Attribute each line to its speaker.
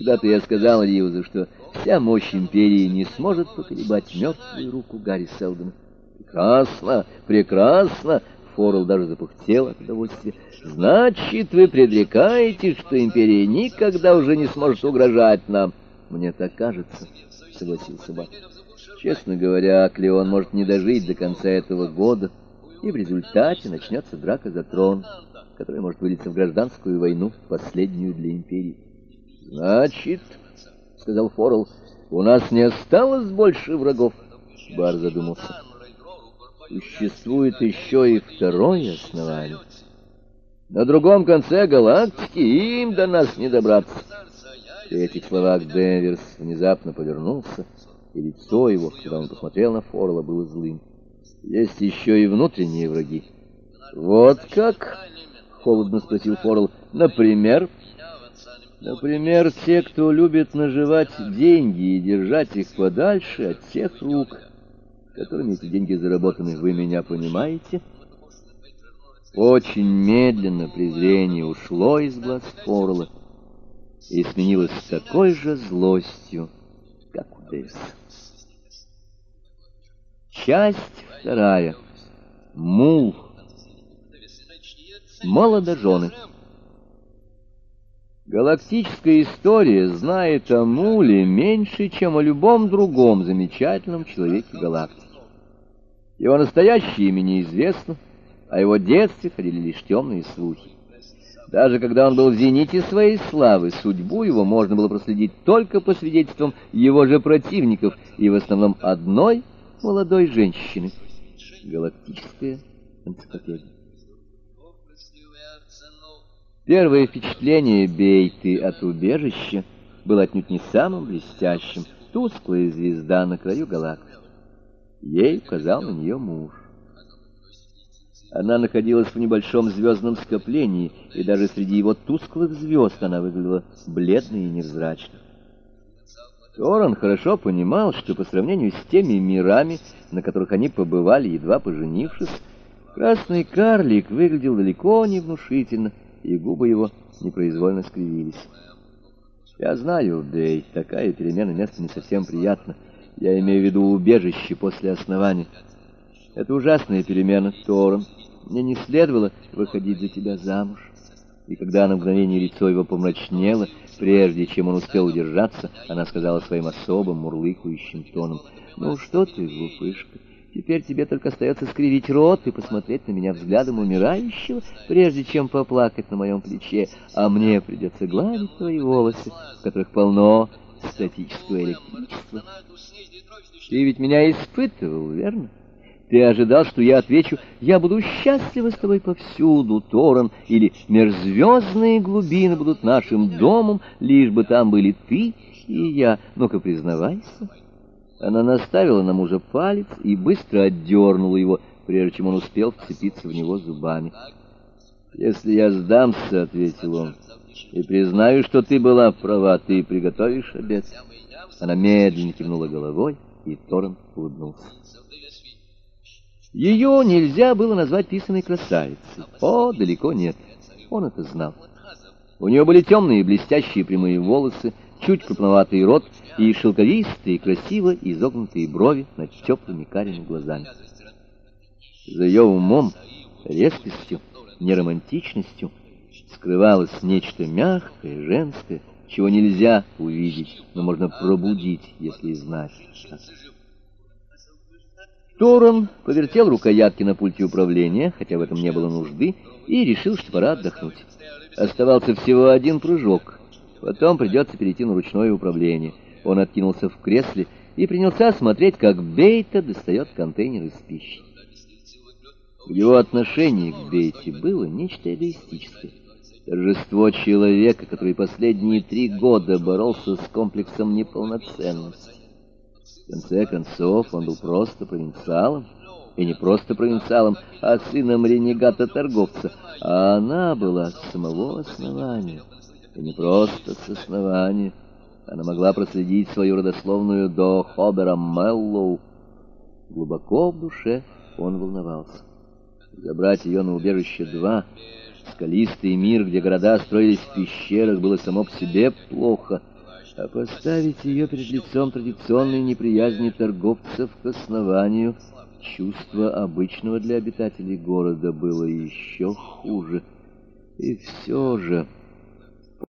Speaker 1: Когда-то я сказал Ривзу, что вся мощь империи не сможет поколебать мертвую руку Гарри Селдона. Прекрасно, прекрасно! Форел даже запухтел от удовольствия. Значит, вы предрекаете, что империя никогда уже не сможет угрожать нам? Мне так кажется, согласился Бак. Честно говоря, Клеон может не дожить до конца этого года, и в результате начнется драка за трон, которая может вылиться в гражданскую войну, последнюю для империи. Значит, сказал Форел, у нас не осталось больше врагов. Бар задумался. Существует еще и второе основание. На другом конце галактики им до нас не добраться. При этих словах Денверс внезапно повернулся, и лицо его, когда он посмотрел на Форла, было злым. Есть еще и внутренние враги. Вот как? Холодно спросил Форл. Например? Например, те, кто любит наживать деньги и держать их подальше от тех рук, которыми эти деньги заработаны, вы меня понимаете? Очень медленно презрение ушло из глаз Форла и сменилось такой же злостью, как у Дэвиса. Часть вторая. Мул. Молодожены. Галактическая история знает о Муле меньше, чем о любом другом замечательном человеке галактики. Его настоящее имя неизвестно, о его детстве ходили лишь темные слухи. Даже когда он был в зените своей славы, судьбу его можно было проследить только по свидетельствам его же противников и в основном одной молодой женщины. Галактическая энциклопедия. Первое впечатление Бейты от убежища было отнюдь не самым блестящим. Тусклая звезда на краю галактики. Ей указал на нее муж. Она находилась в небольшом звездном скоплении, и даже среди его тусклых звезд она выглядела бледной и невзрачной. Торон хорошо понимал, что по сравнению с теми мирами, на которых они побывали, едва поженившись, красный карлик выглядел далеко не внушительно, и губы его непроизвольно скривились. «Я знаю, Дэй, такая перемена места не совсем приятна. Я имею в виду убежище после основания. Это ужасная перемена, Торон. Мне не следовало выходить за тебя замуж». И когда на мгновение лицо его помрачнело, прежде чем он успел удержаться, она сказала своим особым мурлыкающим тоном, «Ну что ты, глупышка, Теперь тебе только остается скривить рот и посмотреть на меня взглядом умирающего, прежде чем поплакать на моем плече, а мне придется гладить твои волосы, в которых полно статического электричества. Ты ведь меня испытывал, верно? Ты ожидал, что я отвечу, я буду счастлива с тобой повсюду, Торан, или межзвездные глубины будут нашим домом, лишь бы там были ты и я. Ну-ка, признавайся. Она наставила на мужа палец и быстро отдернула его, прежде чем он успел вцепиться в него зубами. «Если я сдамся, — ответил он, — и признаю, что ты была права, ты приготовишь обед». Она медленно кивнула головой, и Торрен улыбнулся. Ее нельзя было назвать писаной красавицей. О, далеко нет. Он это знал. У нее были темные блестящие прямые волосы, чуть крупноватый рот и шелковистые, красиво изогнутые брови над теплыми карими глазами. За ее умом, резкостью, неромантичностью скрывалось нечто мягкое, женское, чего нельзя увидеть, но можно пробудить, если знать. Торон повертел рукоятки на пульте управления, хотя в этом не было нужды, и решил, что пора отдохнуть. Оставался всего один прыжок — Потом придется перейти на ручное управление. Он откинулся в кресле и принялся смотреть, как Бейта достает контейнер из пищи. В его отношении к Бейте было нечто эгоистическое. Торжество человека, который последние три года боролся с комплексом неполноценности. В конце концов, он был просто провинциалом, и не просто провинциалом, а сыном ренегата-торговца, а она была с самого основания и не просто с. Она могла проследить свою родословную до Хобера Меллоу. Глубоко в душе он волновался. Забрать ее на убежище два, скалистый мир, где города строились в пещерах, было само по себе плохо. А поставить ее перед лицом традиционной неприязни торговцев к основанию чувство обычного для обитателей города было еще хуже. И все же...